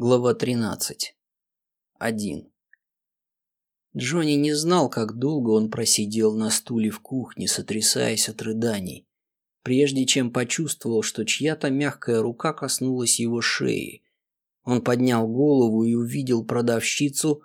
Глава 13. 1. Джонни не знал, как долго он просидел на стуле в кухне, сотрясаясь от рыданий, прежде чем почувствовал, что чья-то мягкая рука коснулась его шеи. Он поднял голову и увидел продавщицу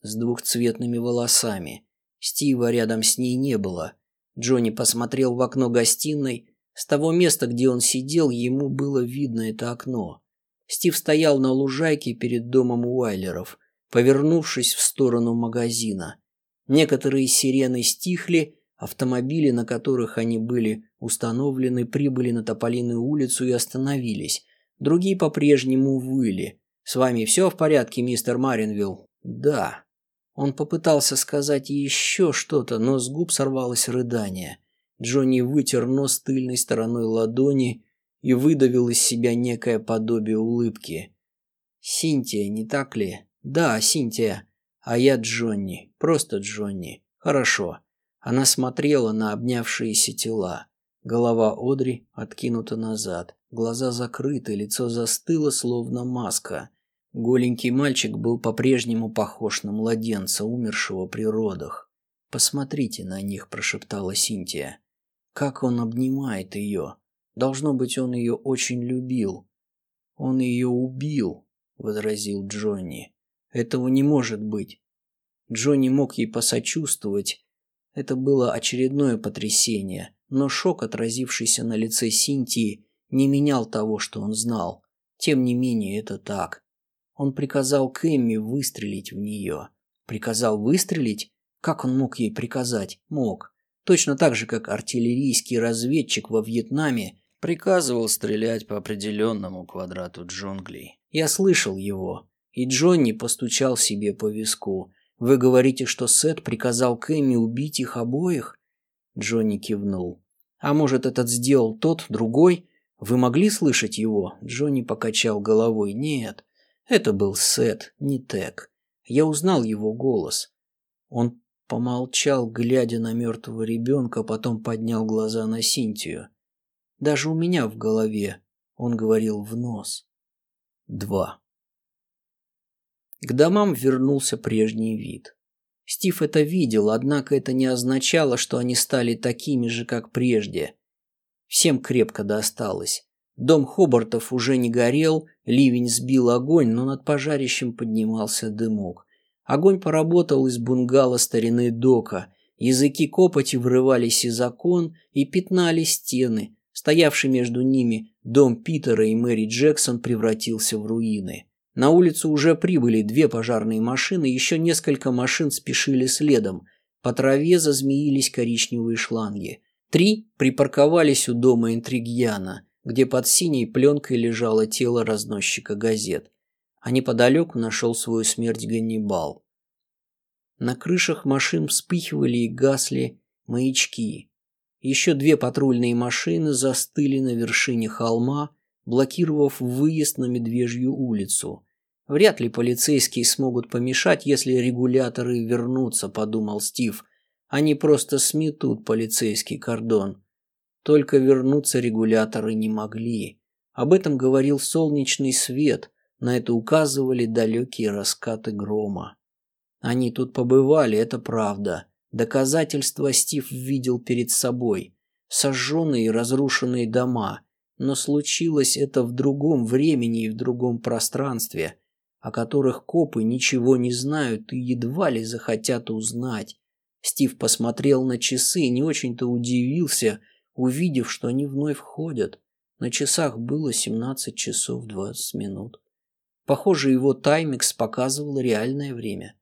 с двухцветными волосами. Стива рядом с ней не было. Джонни посмотрел в окно гостиной. С того места, где он сидел, ему было видно это окно. Стив стоял на лужайке перед домом Уайлеров, повернувшись в сторону магазина. Некоторые сирены стихли, автомобили, на которых они были установлены, прибыли на Тополиную улицу и остановились. Другие по-прежнему выли. «С вами все в порядке, мистер Маринвилл?» «Да». Он попытался сказать еще что-то, но с губ сорвалось рыдание. Джонни вытер нос тыльной стороной ладони и выдавил из себя некое подобие улыбки. «Синтия, не так ли?» «Да, Синтия. А я Джонни. Просто Джонни. Хорошо». Она смотрела на обнявшиеся тела. Голова Одри откинута назад, глаза закрыты, лицо застыло, словно маска. Голенький мальчик был по-прежнему похож на младенца, умершего при родах. «Посмотрите на них», – прошептала Синтия. «Как он обнимает ее. Должно быть, он ее очень любил. Он ее убил, возразил Джонни. Этого не может быть. Джонни мог ей посочувствовать. Это было очередное потрясение, но шок, отразившийся на лице Синтии, не менял того, что он знал. Тем не менее, это так. Он приказал Кэмми выстрелить в нее. Приказал выстрелить? Как он мог ей приказать? Мог. Точно так же, как артиллерийский разведчик во Вьетнаме приказывал стрелять по определенному квадрату джунглей. Я слышал его, и Джонни постучал себе по виску. «Вы говорите, что Сет приказал Кэмми убить их обоих?» Джонни кивнул. «А может, этот сделал тот, другой? Вы могли слышать его?» Джонни покачал головой. «Нет, это был Сет, не Тек. Я узнал его голос». Он помолчал, глядя на мертвого ребенка, потом поднял глаза на Синтию. Даже у меня в голове он говорил в нос. Два. К домам вернулся прежний вид. Стив это видел, однако это не означало, что они стали такими же, как прежде. Всем крепко досталось. Дом Хобартов уже не горел, ливень сбил огонь, но над пожарищем поднимался дымок. Огонь поработал из бунгало старины Дока. Языки копоти врывались из окон и пятнали стены, Стоявший между ними дом Питера и Мэри Джексон превратился в руины. На улицу уже прибыли две пожарные машины, еще несколько машин спешили следом. По траве зазмеились коричневые шланги. Три припарковались у дома Интригьяна, где под синей пленкой лежало тело разносчика газет. А неподалеку нашел свою смерть Ганнибал. На крышах машин вспыхивали и гасли маячки. Еще две патрульные машины застыли на вершине холма, блокировав выезд на Медвежью улицу. Вряд ли полицейские смогут помешать, если регуляторы вернутся, подумал Стив. Они просто сметут полицейский кордон. Только вернуться регуляторы не могли. Об этом говорил солнечный свет, на это указывали далекие раскаты грома. Они тут побывали, это правда. Доказательства Стив видел перед собой. Сожженные и разрушенные дома. Но случилось это в другом времени и в другом пространстве, о которых копы ничего не знают и едва ли захотят узнать. Стив посмотрел на часы и не очень-то удивился, увидев, что они вновь входят. На часах было 17 часов 20 минут. Похоже, его таймикс показывал реальное время.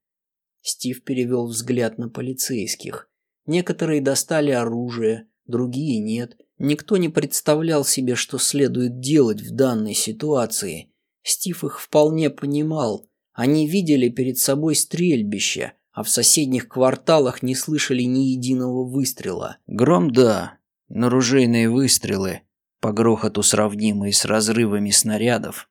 Стив перевел взгляд на полицейских. Некоторые достали оружие, другие нет. Никто не представлял себе, что следует делать в данной ситуации. Стив их вполне понимал. Они видели перед собой стрельбище, а в соседних кварталах не слышали ни единого выстрела. Гром да, но ружейные выстрелы, по грохоту сравнимые с разрывами снарядов,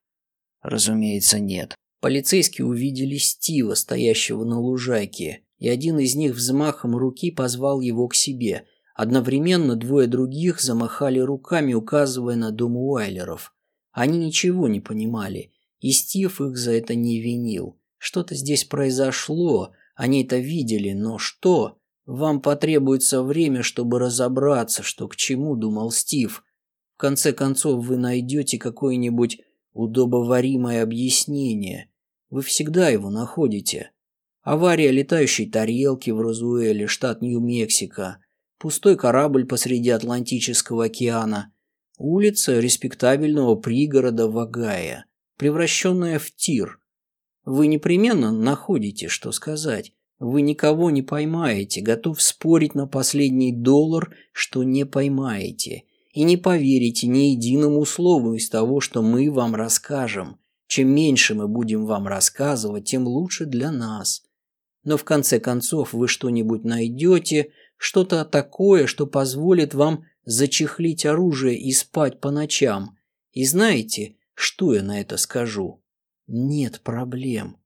разумеется, нет. Полицейские увидели Стива, стоящего на лужайке, и один из них взмахом руки позвал его к себе. Одновременно двое других замахали руками, указывая на дом Уайлеров. Они ничего не понимали. И Стив их за это не винил. Что-то здесь произошло, они это видели, но что? Вам потребуется время, чтобы разобраться, что к чему, думал Стив. В конце концов, вы найдете какое-нибудь удобоваримое объяснение. Вы всегда его находите. Авария летающей тарелки в Розуэле, штат Нью-Мексико. Пустой корабль посреди Атлантического океана. Улица респектабельного пригорода Вагая, превращенная в тир. Вы непременно находите, что сказать. Вы никого не поймаете, готов спорить на последний доллар, что не поймаете. И не поверите ни единому слову из того, что мы вам расскажем. Чем меньше мы будем вам рассказывать, тем лучше для нас. Но в конце концов вы что-нибудь найдете, что-то такое, что позволит вам зачехлить оружие и спать по ночам. И знаете, что я на это скажу? Нет проблем.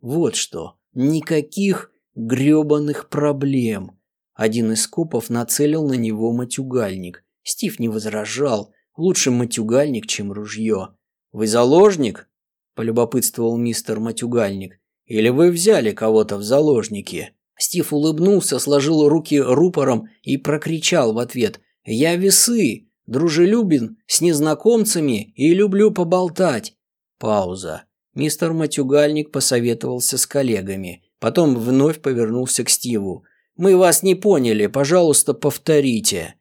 Вот что. Никаких грёбаных проблем. Один из копов нацелил на него матюгальник. Стив не возражал. Лучше матюгальник, чем ружье. «Вы заложник?» – полюбопытствовал мистер матюгальник. «Или вы взяли кого-то в заложники?» Стив улыбнулся, сложил руки рупором и прокричал в ответ «Я весы, дружелюбен с незнакомцами и люблю поболтать». Пауза. Мистер Матюгальник посоветовался с коллегами. Потом вновь повернулся к Стиву. «Мы вас не поняли, пожалуйста, повторите».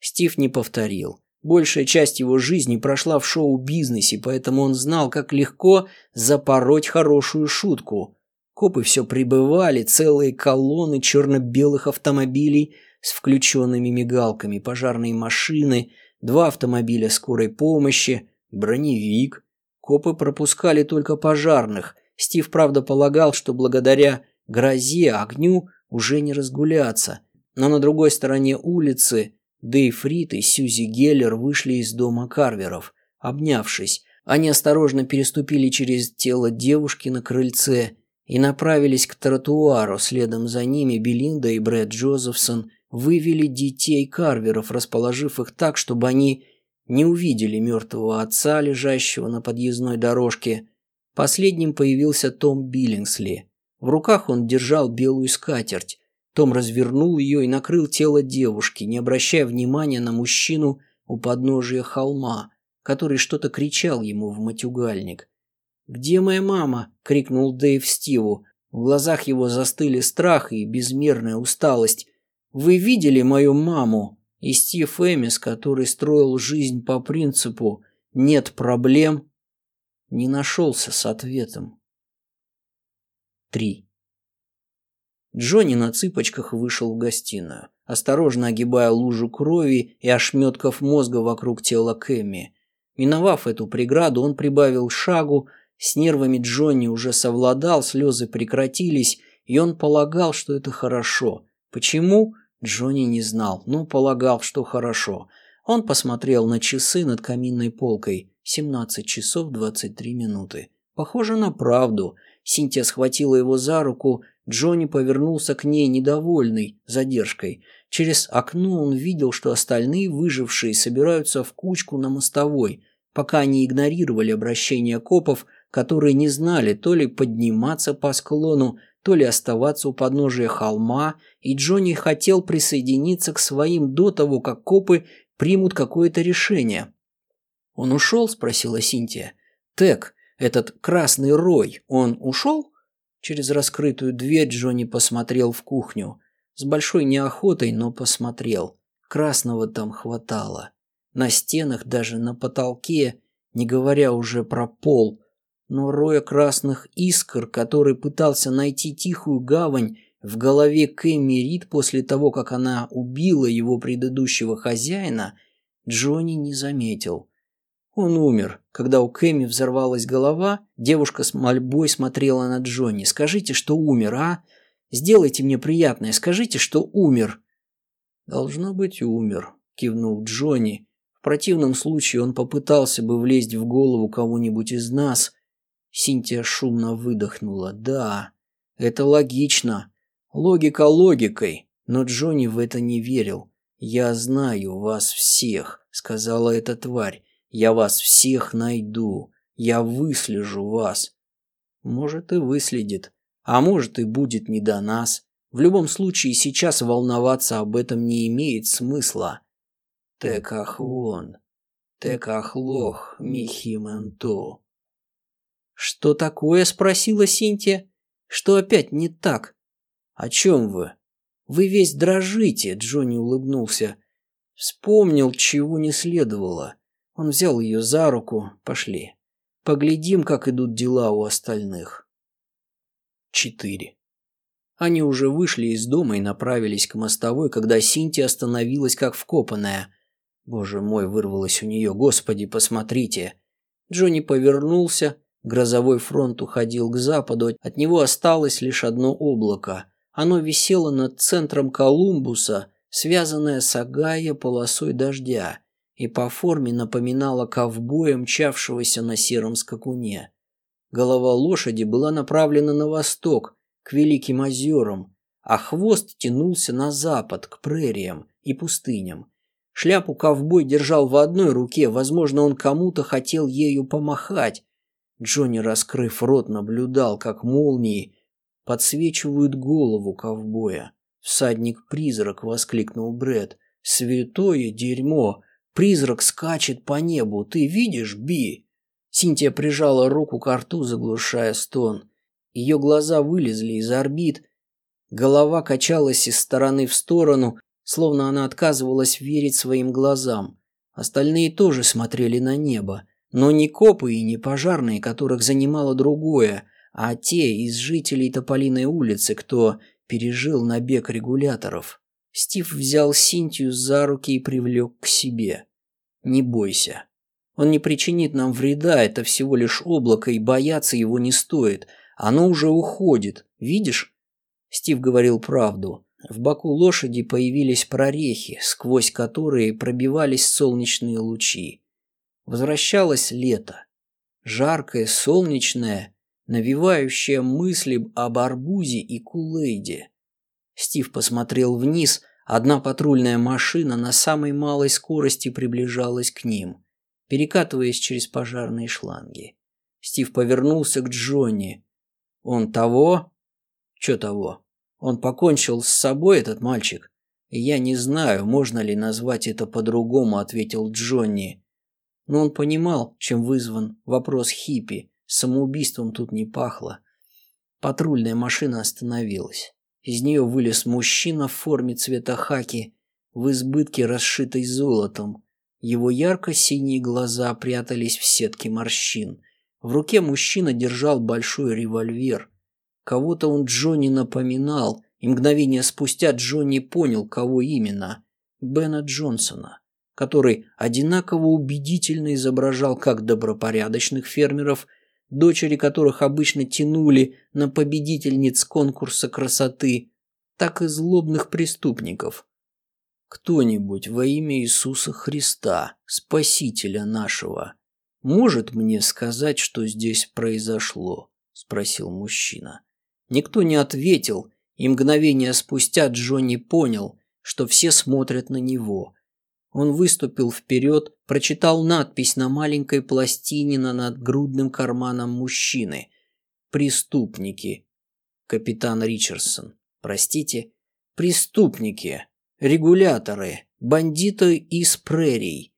Стив не повторил. Большая часть его жизни прошла в шоу-бизнесе, поэтому он знал, как легко запороть хорошую шутку. Копы все прибывали, целые колонны черно-белых автомобилей с включенными мигалками, пожарные машины, два автомобиля скорой помощи, броневик. Копы пропускали только пожарных – Стив, правда, полагал, что благодаря грозе, огню уже не разгуляться. Но на другой стороне улицы Дэйв Рид и Сьюзи Геллер вышли из дома Карверов, обнявшись. Они осторожно переступили через тело девушки на крыльце и направились к тротуару. Следом за ними Белинда и Брэд Джозефсон вывели детей Карверов, расположив их так, чтобы они не увидели мертвого отца, лежащего на подъездной дорожке, Последним появился Том Биллингсли. В руках он держал белую скатерть. Том развернул ее и накрыл тело девушки, не обращая внимания на мужчину у подножия холма, который что-то кричал ему в матюгальник. «Где моя мама?» – крикнул Дэйв Стиву. В глазах его застыли страх и безмерная усталость. «Вы видели мою маму?» И Стив Эмис, который строил жизнь по принципу «нет проблем, не нашелся с ответом. 3. Джонни на цыпочках вышел в гостиную, осторожно огибая лужу крови и ошметков мозга вокруг тела Кэмми. Миновав эту преграду, он прибавил шагу, с нервами Джонни уже совладал, слезы прекратились, и он полагал, что это хорошо. Почему? Джонни не знал, но полагал, что хорошо. Он посмотрел на часы над каминной полкой. 17 часов 23 минуты. Похоже на правду. Синтия схватила его за руку, Джонни повернулся к ней недовольный задержкой. Через окно он видел, что остальные выжившие собираются в кучку на мостовой, пока они игнорировали обращение копов, которые не знали то ли подниматься по склону, то ли оставаться у подножия холма, и Джонни хотел присоединиться к своим до того, как копы примут какое-то решение. «Он ушел?» – спросила Синтия. «Тек, этот красный рой, он ушел?» Через раскрытую дверь Джонни посмотрел в кухню. С большой неохотой, но посмотрел. Красного там хватало. На стенах, даже на потолке, не говоря уже про пол. Но роя красных искр, который пытался найти тихую гавань в голове Кэмми Рид после того, как она убила его предыдущего хозяина, Джонни не заметил. Он умер. Когда у Кэми взорвалась голова, девушка с мольбой смотрела на Джонни. «Скажите, что умер, а? Сделайте мне приятное, скажите, что умер». «Должно быть, умер», – кивнул Джонни. «В противном случае он попытался бы влезть в голову кого-нибудь из нас». Синтия шумно выдохнула. «Да, это логично. Логика логикой». Но Джонни в это не верил. «Я знаю вас всех», – сказала эта тварь. Я вас всех найду. Я выслежу вас. Может и выследит, а может и будет не до нас. В любом случае сейчас волноваться об этом не имеет смысла. Текахвон, текахлох, михименто. Что такое? спросила Синтия. Что опять не так? О чем вы? Вы весь дрожите, Джонни улыбнулся. Вспомнил, чего не следовало. Он взял ее за руку. Пошли. Поглядим, как идут дела у остальных. 4. Они уже вышли из дома и направились к мостовой, когда Синтия остановилась как вкопанная. Боже мой, вырвалось у нее. Господи, посмотрите. Джонни повернулся. Грозовой фронт уходил к западу. От него осталось лишь одно облако. Оно висело над центром Колумбуса, связанное с Агая полосой дождя и по форме напоминала ковбоя, мчавшегося на сером скакуне. Голова лошади была направлена на восток, к Великим озерам, а хвост тянулся на запад, к прериям и пустыням. Шляпу ковбой держал в одной руке, возможно, он кому-то хотел ею помахать. Джонни, раскрыв рот, наблюдал, как молнии подсвечивают голову ковбоя. «Всадник-призрак!» — воскликнул Бред. «Святое дерьмо! Призрак скачет по небу, ты видишь, Би?» Синтия прижала руку к рту, заглушая стон. Ее глаза вылезли из орбит, голова качалась из стороны в сторону, словно она отказывалась верить своим глазам. Остальные тоже смотрели на небо, но не копы и не пожарные, которых занимало другое, а те из жителей Тополиной улицы, кто пережил набег регуляторов. Стив взял Синтию за руки и привлек к себе. «Не бойся. Он не причинит нам вреда, это всего лишь облако, и бояться его не стоит. Оно уже уходит. Видишь?» Стив говорил правду. В боку лошади появились прорехи, сквозь которые пробивались солнечные лучи. Возвращалось лето. Жаркое, солнечное, навевающее мысли об арбузе и кулейде. Стив посмотрел вниз, одна патрульная машина на самой малой скорости приближалась к ним, перекатываясь через пожарные шланги. Стив повернулся к Джонни. «Он того?» «Чё того? Он покончил с собой, этот мальчик?» «Я не знаю, можно ли назвать это по-другому», — ответил Джонни. Но он понимал, чем вызван вопрос хиппи. Самоубийством тут не пахло. Патрульная машина остановилась. Из нее вылез мужчина в форме цвета хаки, в избытке расшитой золотом. Его ярко-синие глаза прятались в сетке морщин. В руке мужчина держал большой револьвер. Кого-то он Джонни напоминал, и мгновение спустя Джонни понял, кого именно. Бена Джонсона, который одинаково убедительно изображал как добропорядочных фермеров, дочери которых обычно тянули на победительниц конкурса красоты, так и злобных преступников. Кто-нибудь во имя Иисуса Христа, Спасителя нашего, может мне сказать, что здесь произошло? спросил мужчина. Никто не ответил, и мгновение спустя Джонни понял, что все смотрят на него, он выступил вперед, прочитал надпись на маленькой пластине на надгрудным карманом мужчины. «Преступники». Капитан Ричардсон. Простите. Преступники. Регуляторы. Бандиты из прерий.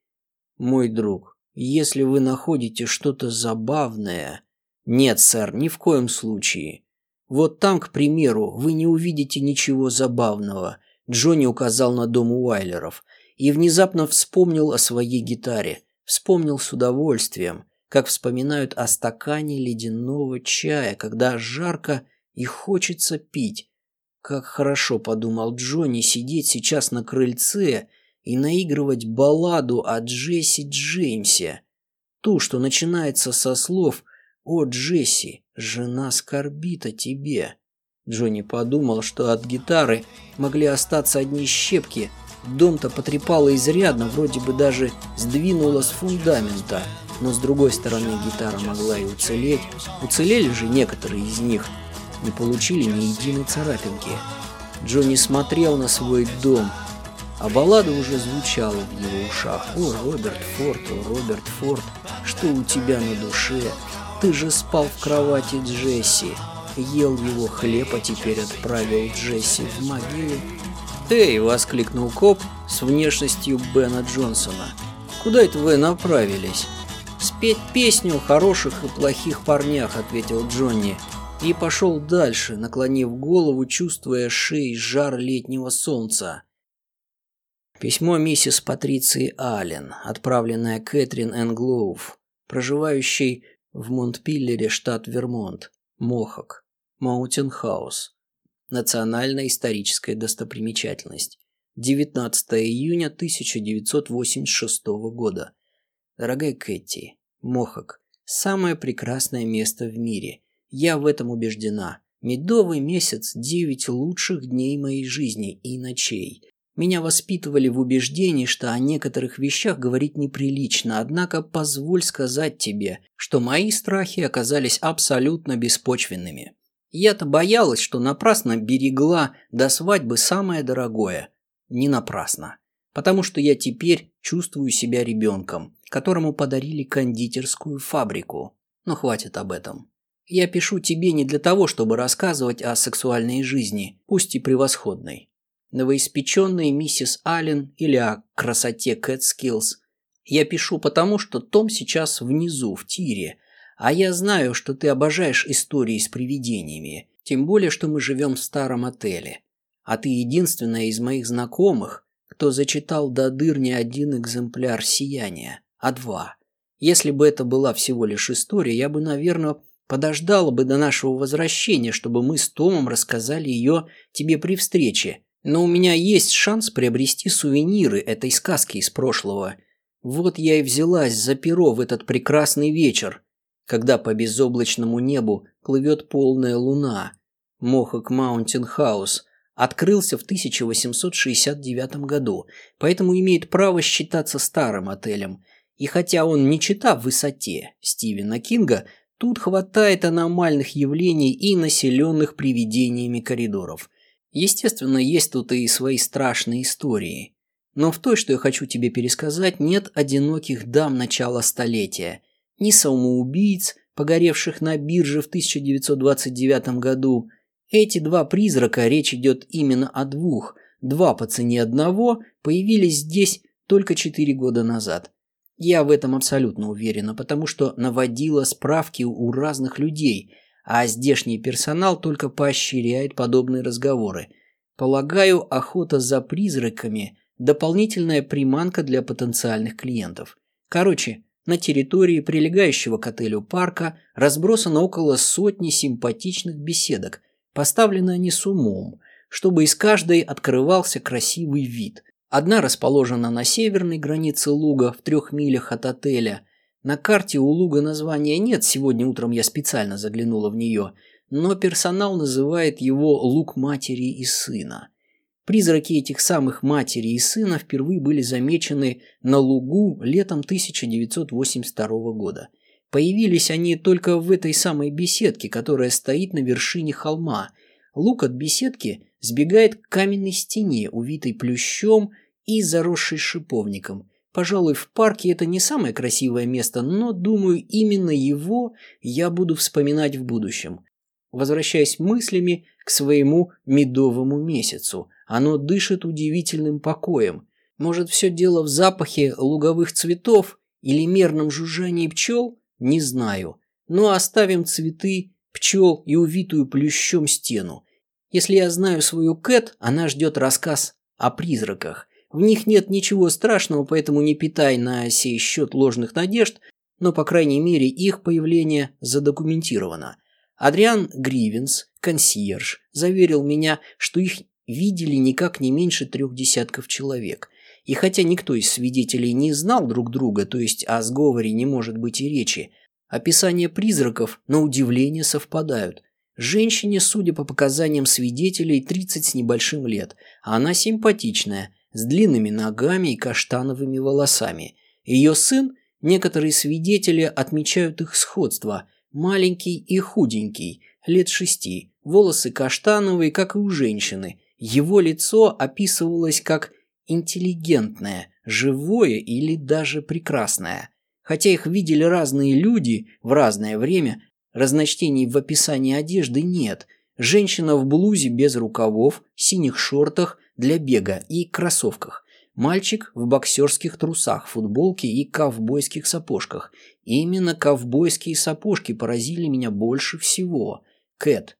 Мой друг, если вы находите что-то забавное... Нет, сэр, ни в коем случае. Вот там, к примеру, вы не увидите ничего забавного. Джонни указал на дом Уайлеров – и внезапно вспомнил о своей гитаре. Вспомнил с удовольствием, как вспоминают о стакане ледяного чая, когда жарко и хочется пить. Как хорошо, подумал Джонни, сидеть сейчас на крыльце и наигрывать балладу о Джесси Джеймсе. Ту, что начинается со слов «О, Джесси, жена скорбит о тебе». Джонни подумал, что от гитары могли остаться одни щепки – Дом-то потрепало изрядно, вроде бы даже сдвинуло с фундамента. Но с другой стороны гитара могла и уцелеть. Уцелели же некоторые из них. Не получили ни единой царапинки. Джонни смотрел на свой дом. а баллада уже звучала в его ушах. «О, Роберт Форд, о, Роберт Форд, что у тебя на душе? Ты же спал в кровати Джесси, ел его хлеб, а теперь отправил Джесси в могилу». «Эй!» – воскликнул коп с внешностью Бена Джонсона. «Куда это вы направились?» «Спеть песню о хороших и плохих парнях», – ответил Джонни. И пошел дальше, наклонив голову, чувствуя шеей жар летнего солнца. Письмо миссис Патриции Аллен, отправленное Кэтрин Энглоув, проживающей в Монтпиллере, штат Вермонт, Мохок, Маунтин Хаус. Национальная историческая достопримечательность. 19 июня 1986 года. Дорогая Кэти, Мохок – самое прекрасное место в мире. Я в этом убеждена. Медовый месяц – девять лучших дней моей жизни и ночей. Меня воспитывали в убеждении, что о некоторых вещах говорить неприлично, однако позволь сказать тебе, что мои страхи оказались абсолютно беспочвенными. Я-то боялась, что напрасно берегла до свадьбы самое дорогое. Не напрасно. Потому что я теперь чувствую себя ребенком, которому подарили кондитерскую фабрику. Но хватит об этом. Я пишу тебе не для того, чтобы рассказывать о сексуальной жизни, пусть и превосходной. Новоиспеченной миссис Аллен или о красоте Кэтскиллс. Я пишу потому, что Том сейчас внизу, в тире – а я знаю, что ты обожаешь истории с привидениями, тем более, что мы живем в старом отеле. А ты единственная из моих знакомых, кто зачитал до дыр не один экземпляр «Сияния», а два. Если бы это была всего лишь история, я бы, наверное, подождала бы до нашего возвращения, чтобы мы с Томом рассказали ее тебе при встрече. Но у меня есть шанс приобрести сувениры этой сказки из прошлого. Вот я и взялась за перо в этот прекрасный вечер, когда по безоблачному небу плывет полная луна. Мохок Маунтин Хаус открылся в 1869 году, поэтому имеет право считаться старым отелем. И хотя он не чита в высоте Стивена Кинга, тут хватает аномальных явлений и населенных привидениями коридоров. Естественно, есть тут и свои страшные истории. Но в той, что я хочу тебе пересказать, нет одиноких дам начала столетия – ни самоубийц, погоревших на бирже в 1929 году. Эти два призрака, речь идет именно о двух, два по цене одного, появились здесь только четыре года назад. Я в этом абсолютно уверена, потому что наводила справки у разных людей, а здешний персонал только поощряет подобные разговоры. Полагаю, охота за призраками – дополнительная приманка для потенциальных клиентов. Короче, на территории прилегающего к отелю парка разбросано около сотни симпатичных беседок, поставлены они с умом, чтобы из каждой открывался красивый вид. Одна расположена на северной границе луга в трех милях от отеля. На карте у луга названия нет, сегодня утром я специально заглянула в нее, но персонал называет его «луг матери и сына». Призраки этих самых матери и сына впервые были замечены на лугу летом 1982 года. Появились они только в этой самой беседке, которая стоит на вершине холма. Лук от беседки сбегает к каменной стене, увитой плющом и заросшей шиповником. Пожалуй, в парке это не самое красивое место, но, думаю, именно его я буду вспоминать в будущем. Возвращаясь мыслями к своему медовому месяцу – оно дышит удивительным покоем. Может, все дело в запахе луговых цветов или мерном жужжании пчел? Не знаю. Но оставим цветы, пчел и увитую плющом стену. Если я знаю свою Кэт, она ждет рассказ о призраках. В них нет ничего страшного, поэтому не питай на сей счет ложных надежд, но, по крайней мере, их появление задокументировано. Адриан Гривенс, консьерж, заверил меня, что их видели никак не меньше трех десятков человек. И хотя никто из свидетелей не знал друг друга, то есть о сговоре не может быть и речи, описания призраков на удивление совпадают. Женщине, судя по показаниям свидетелей, 30 с небольшим лет, а она симпатичная, с длинными ногами и каштановыми волосами. Ее сын, некоторые свидетели отмечают их сходство, маленький и худенький, лет шести, волосы каштановые, как и у женщины – его лицо описывалось как интеллигентное, живое или даже прекрасное. Хотя их видели разные люди в разное время, разночтений в описании одежды нет. Женщина в блузе без рукавов, синих шортах для бега и кроссовках. Мальчик в боксерских трусах, футболке и ковбойских сапожках. Именно ковбойские сапожки поразили меня больше всего. Кэт,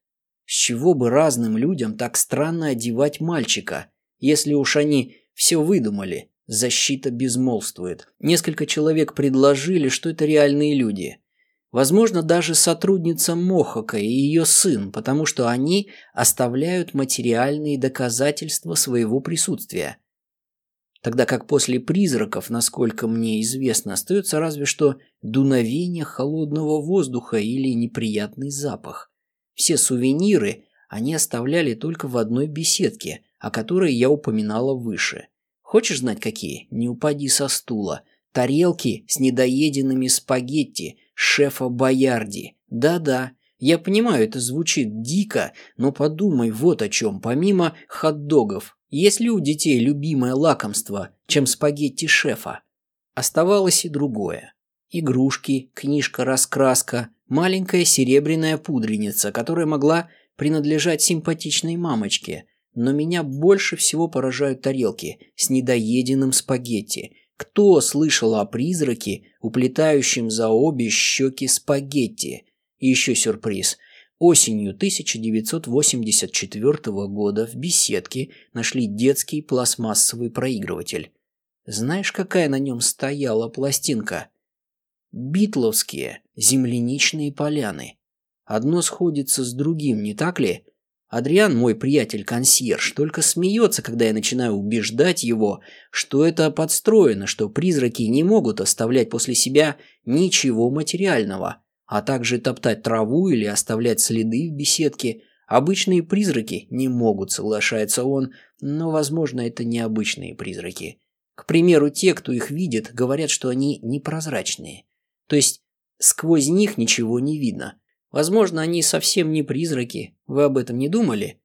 с чего бы разным людям так странно одевать мальчика, если уж они все выдумали? Защита безмолвствует. Несколько человек предложили, что это реальные люди. Возможно, даже сотрудница Мохака и ее сын, потому что они оставляют материальные доказательства своего присутствия тогда как после призраков, насколько мне известно, остается разве что дуновение холодного воздуха или неприятный запах. Все сувениры они оставляли только в одной беседке, о которой я упоминала выше. Хочешь знать какие? Не упади со стула. Тарелки с недоеденными спагетти шефа Боярди. Да-да, я понимаю, это звучит дико, но подумай вот о чем. Помимо хот-догов, есть ли у детей любимое лакомство, чем спагетти шефа? Оставалось и другое. Игрушки, книжка-раскраска, маленькая серебряная пудреница, которая могла принадлежать симпатичной мамочке. Но меня больше всего поражают тарелки с недоеденным спагетти. Кто слышал о призраке, уплетающем за обе щеки спагетти? И еще сюрприз – Осенью 1984 года в беседке нашли детский пластмассовый проигрыватель. Знаешь, какая на нем стояла пластинка? Битловские земляничные поляны. Одно сходится с другим, не так ли? Адриан, мой приятель-консьерж, только смеется, когда я начинаю убеждать его, что это подстроено, что призраки не могут оставлять после себя ничего материального а также топтать траву или оставлять следы в беседке. Обычные призраки не могут, соглашается он, но, возможно, это необычные призраки. К примеру, те, кто их видит, говорят, что они непрозрачные. То есть сквозь них ничего не видно. Возможно, они совсем не призраки. Вы об этом не думали?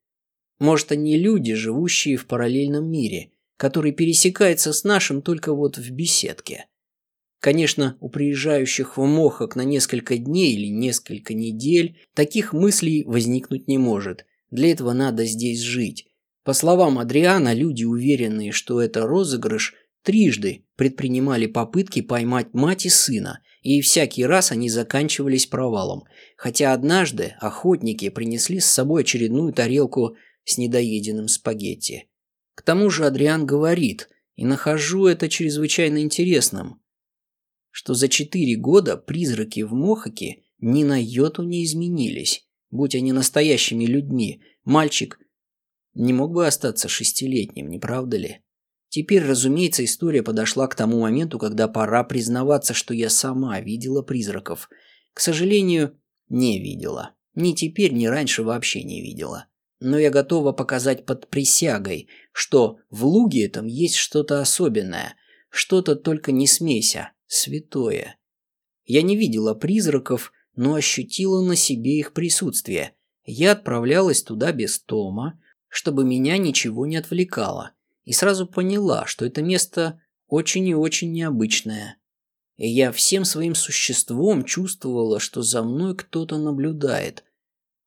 Может, они люди, живущие в параллельном мире, который пересекается с нашим только вот в беседке. Конечно, у приезжающих в Мохок на несколько дней или несколько недель таких мыслей возникнуть не может. Для этого надо здесь жить. По словам Адриана, люди, уверенные, что это розыгрыш, трижды предпринимали попытки поймать мать и сына, и всякий раз они заканчивались провалом. Хотя однажды охотники принесли с собой очередную тарелку с недоеденным спагетти. К тому же Адриан говорит, и нахожу это чрезвычайно интересным – что за четыре года призраки в Мохаке ни на йоту не изменились. Будь они настоящими людьми, мальчик не мог бы остаться шестилетним, не правда ли? Теперь, разумеется, история подошла к тому моменту, когда пора признаваться, что я сама видела призраков. К сожалению, не видела. Ни теперь, ни раньше вообще не видела. Но я готова показать под присягой, что в луге этом есть что-то особенное. Что-то только не смейся, святое. Я не видела призраков, но ощутила на себе их присутствие. Я отправлялась туда без Тома, чтобы меня ничего не отвлекало, и сразу поняла, что это место очень и очень необычное. И я всем своим существом чувствовала, что за мной кто-то наблюдает.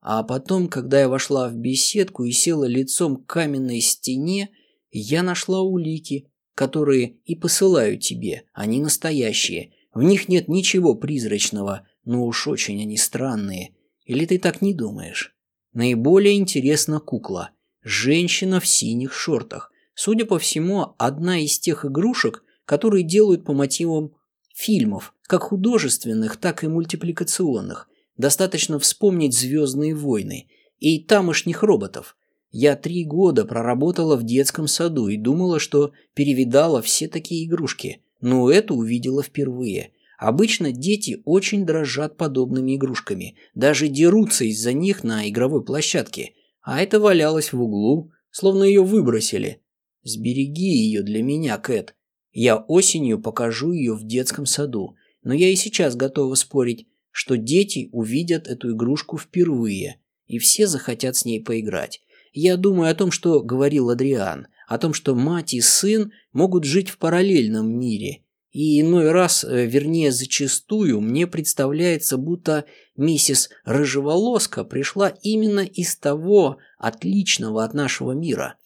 А потом, когда я вошла в беседку и села лицом к каменной стене, я нашла улики, которые и посылаю тебе, они настоящие. В них нет ничего призрачного, но уж очень они странные. Или ты так не думаешь? Наиболее интересна кукла. Женщина в синих шортах. Судя по всему, одна из тех игрушек, которые делают по мотивам фильмов, как художественных, так и мультипликационных. Достаточно вспомнить «Звездные войны» и тамошних роботов – я три года проработала в детском саду и думала, что перевидала все такие игрушки, но эту увидела впервые. Обычно дети очень дрожат подобными игрушками, даже дерутся из-за них на игровой площадке, а это валялось в углу, словно ее выбросили. Сбереги ее для меня, Кэт. Я осенью покажу ее в детском саду, но я и сейчас готова спорить, что дети увидят эту игрушку впервые, и все захотят с ней поиграть. Я думаю о том, что говорил Адриан, о том, что мать и сын могут жить в параллельном мире. И иной раз, э, вернее зачастую, мне представляется, будто миссис Рыжеволоска пришла именно из того отличного от нашего мира.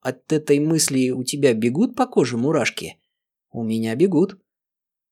От этой мысли у тебя бегут по коже мурашки? У меня бегут.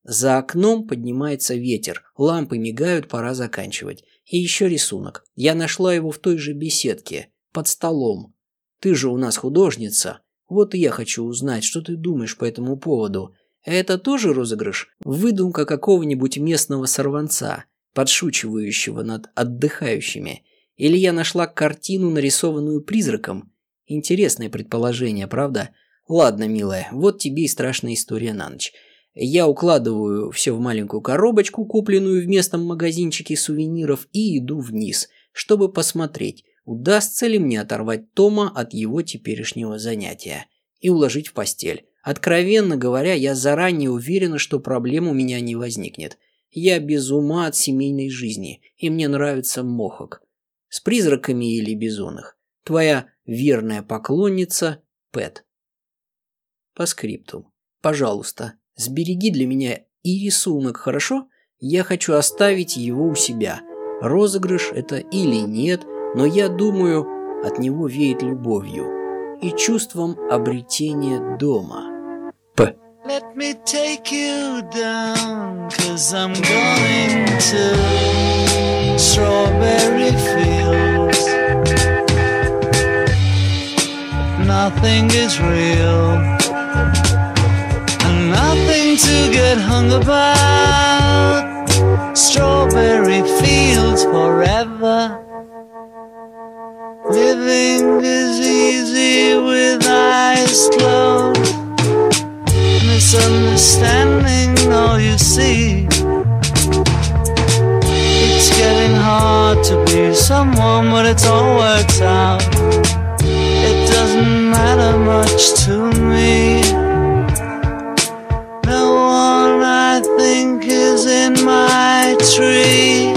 За окном поднимается ветер, лампы мигают, пора заканчивать. И еще рисунок. Я нашла его в той же беседке, под столом. Ты же у нас художница. Вот и я хочу узнать, что ты думаешь по этому поводу. Это тоже розыгрыш? Выдумка какого-нибудь местного сорванца, подшучивающего над отдыхающими? Или я нашла картину, нарисованную призраком? Интересное предположение, правда? Ладно, милая, вот тебе и страшная история на ночь. Я укладываю все в маленькую коробочку, купленную в местном магазинчике сувениров, и иду вниз, чтобы посмотреть, удастся ли мне оторвать Тома от его теперешнего занятия и уложить в постель. Откровенно говоря, я заранее уверена, что проблем у меня не возникнет. Я без ума от семейной жизни, и мне нравится мохок. С призраками или без Твоя верная поклонница Пэт. По скрипту. Пожалуйста, Сбереги для меня и рисунок, хорошо? Я хочу оставить его у себя. Розыгрыш это или нет, но я думаю, от него веет любовью и чувством обретения дома. П. Let me take you down, cause I'm going to strawberry fields. Nothing is real. And nothing to get hung about. Strawberry fields forever. Living is easy with eyes closed. Misunderstanding all you see. It's getting hard to be someone, but it all works out. Much to me. think is in my tree.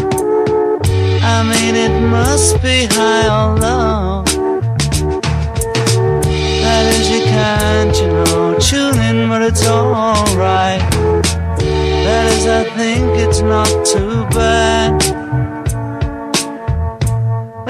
I mean, it must be high or low. That is, you can't, you know, tune in, but it's alright. That is, I think it's not too bad.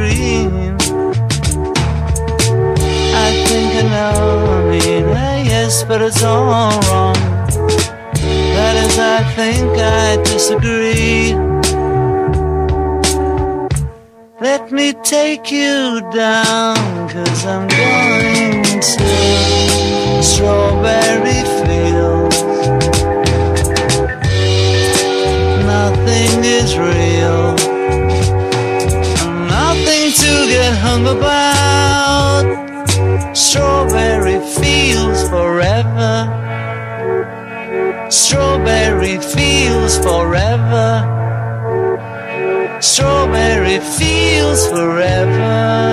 Dream. I think I know, I uh, yes, but it's all wrong. That is, I think I disagree. Let me take you down, cause I'm going to strawberry fields. About. Strawberry fields forever. Strawberry fields forever. Strawberry fields forever.